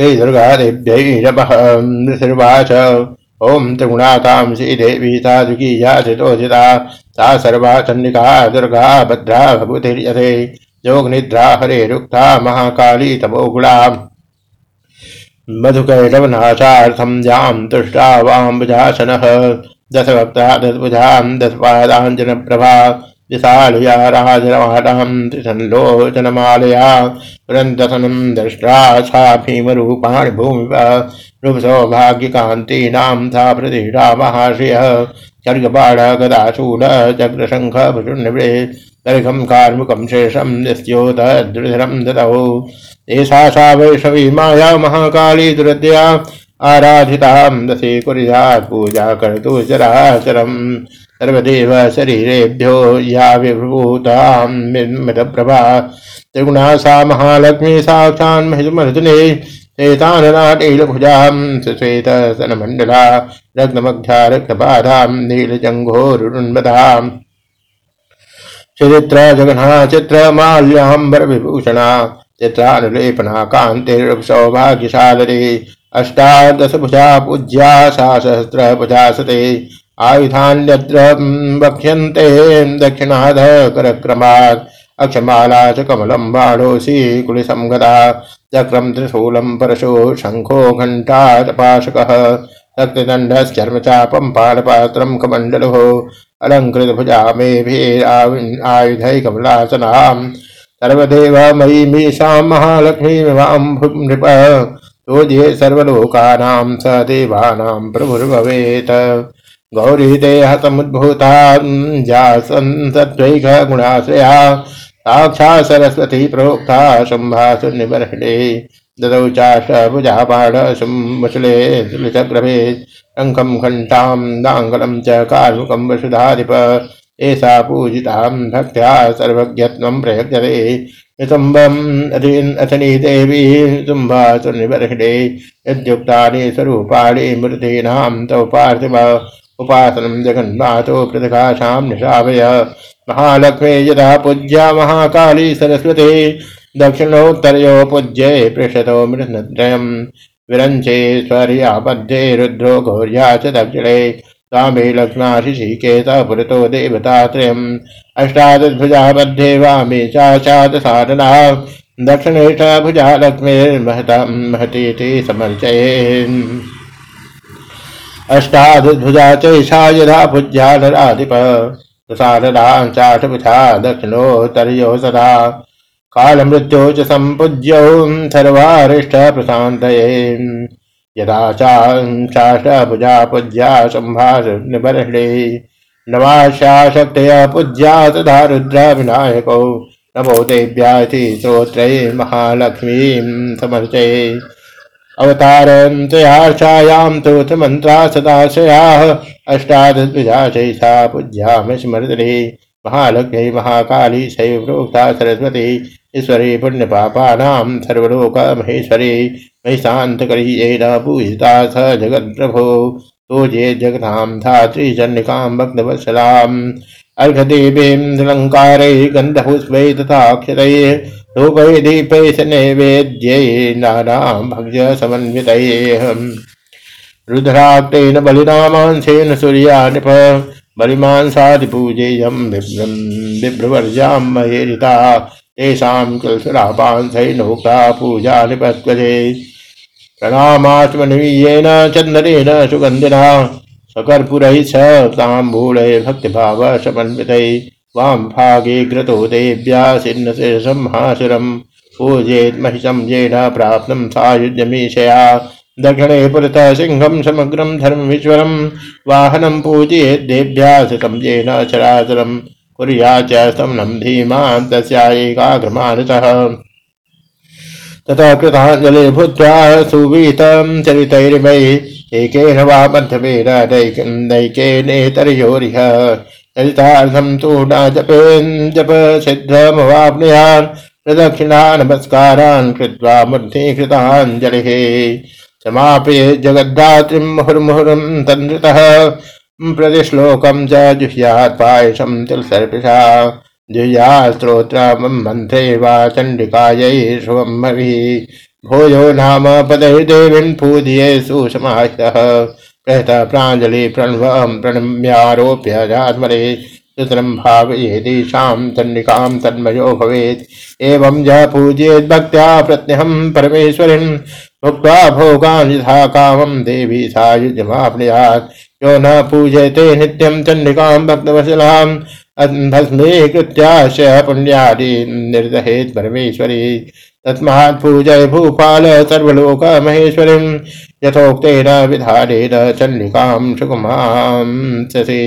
श्रीदुर्गादेव्यै नमः ऋषिर्वाच ॐ त्रिगुणाकांक्षी देवी साधुकी या चितोचिता सा सर्वा चण्डिका दुर्गा भद्रा भगवतिर्यथे योगनिद्रा हरे रुक्ता महाकाली तमोगुणा मधुकैटवनाशार्थं जां तुष्टा वाम्बुजासनः दशभक्ता दशभुजां दशपादाञ्जनप्रभा। विशालया राजरवाटां त्रिसल्लोचनमालया पुरन्दसनं दृष्ट्रा सा भीमरूपाणि भूमिव रूपसौभाग्यकान्तीनां सा प्रतिष्ठा महाश्रियः सर्गबाण गदाशूल चक्रशङ्ख भृन्निवृ दर्घं कार्मुकं शेषं निस्योतदृढरं ददौ। एषा सा वैष्णवी माया महाकाली दुरद्या। आराधितां दशे कुर्यात् पूजा कर्तु चराचरम्। सर्वदेव शरीरेभ्यो या विभूतां मितप्रभा त्रिगुणा सा महालक्ष्मी साक्षान् महिषमर्दिने श्वेताननाटीलभुजां सुश्वेतसनमण्डला रत्नमध्या रक्तपाधां नीलजङ्घोरुन्मदाम् चित्र जगन्हा चित्रमाल्याम्बरविभूषणा चित्रानुलेपना कान्तिर्सौभाग्यशालरे अष्टादशभुजा पूज्या सा सहस्रभुजा सते। आयुधान्यत्र वक्ष्यन्ते दक्षिणाध करक्रमात् अक्षमाला च कमलं बाणोऽसि कुलिसं गदा चक्रं त्रिशूलं परशो शङ्खो घण्टा पाशकः रक्तदण्डश्चर्मचापं पाणपात्रं कमण्डलोः अलङ्कृतभुजा मेभिरायुधै कमलासनाम् सर्वदेव महालक्ष्मीमिमां नृप सोऽध्ये सर्वलोकानां स देवानां प्रभुर्भवेत्। गौरी देहसमुद्भूता जासन्तद्वैघगुणाश्रया साक्षात् सरस्वती प्रोक्ता शुम्भासुनिबर्हिणे ददौ चाशभुजापाणशुम्बशुले चक्रभे शङ्खं घण्टां दाङ्गलं च कार्मुकं वसुधाधिप एषा पूजितां भक्त्या सर्वज्ञत्वं प्रयज्यते नितुम्बम् अथनी देवी तुम्बासुनिबर्हिणे यद्युक्तानि स्वरूपाणि मृतीनां तौ पार्थिव। उपासनं जगन्मातो पृथकाशां निशावय महालक्ष्मी यदा पूज्या महाकाली सरस्वती, दक्षिणोत्तरयो पूज्ये पृषतो मृतत्रयम् विरञ्चेश्वर्यापद्ये रुद्रो घोर्या च दक्षिणे, स्वामी लक्ष्माशिषिकेत पुरतो देवतात्रयम्। अष्टादशभुजा मध्ये वामे चाचादसाधना दक्षिणेश भुजा लक्ष्मीर्महता महतीति समर्चयेन् अष्टादशभुजा चैषा यथा पूज्या नराधिप साधना चाटभुजा दक्षिणोत्तरयो सदा कालमृत्यो च सम्पूज्यौ सर्वारिष्ट प्रशान्तये यदा चाष्टभुजा पूज्या सम्भाषणबर्हिणे नवाशा शक्तया पूज्या तथा रुद्रविनायकौ नमो देव्याति श्रोत्रे महालक्ष्मीं समर्चये। अवतारं तु मन्त्रा सदाशयाः अष्टादशभुजा चैषा पूज्याम स्मृतिः। महालक्ष्मी महाकाली शैव प्रोक्ता सरस्वती। ईश्वरी पुण्यपापानां सर्वलोक महेश्वरी महिषान्तकरी येन पूजिता स जगत्प्रभो पूजे जगतां धात्री चण्डिकां भक्तवत्सलाम् अर्घदेवीं अलङ्कारैः गन्धपुष्पैः तथा अक्षतैः धूपैः दीपैः स नैवेद्यै नानां भक्ष्यसमन्वितैः रुद्राक्तेन बलिनामांसेन सूर्या नृप बलिमांसादिपूजेयं विभ्रवर्जां महेरिता। तेषां कुलसुरापांसैनोक्ता पूजा निपत्वजे प्रणामात्मनीयेन चन्दनेन सुगन्धिना सकर्पूरैः स ताम्बूलैः भक्तिभावसमन्वितैः। वां भागे घृतो देव्या सिन्नशिरसंहासुरं पूजेत् महिषं येन प्राप्तं सायुज्यमीशया। दक्षिणे पुरतः सिंहं समग्रं धर्ममीश्वरं वाहनं पूजयेत् देव्या सितं येन चराचरं कुर्या च स्तमनं धीमान् तस्या एकाग्रमानतः। ततः भूत्वा सुवीतं चरितैर्मयि। एकेन वा मध्यमेन नैकेनेतरयोरिह चरितार्थं तु न जपेन् जप सिद्धमवाप्नुयान् प्रदक्षिणा नमस्कारान् कृत्वा मूर्धीकृताञ्जलिः समाप्य जगद्धात्रीं मुहुर्मुहुरं तन्नृतः प्रतिश्लोकं च जुह्यात् पायसं तिलसर्पिषा। जुह्यात् स्तोत्रं मन्त्रे वा चण्डिकायै शुभं भोजो नाम पदैर्देवीन् पूजये सुसमाहितः कहता प्राजलि प्रणव प्रणम्यारोप्य जात्मरे सुतरं भावयेदीशां तन्निकां तन्मयो भवेत्। एवं ज पूजयेत् भक्त्या प्रत्यहं परमेश्वरिन् भुक्त्वा भोगान् यथा कामं देवी सायुज्यमाप्नुयात् यो न पूजयते नित्यं चण्डिकां भक्तवशलां भस्मीकृत्याश्य पुण्यादि निर्दहेत् परमेश्वरी। तस्मात् पूजय भूपाल सर्वलोक महेश्वरी यथोक्तेन विधानेन चण्डिकां सुकुमां शशी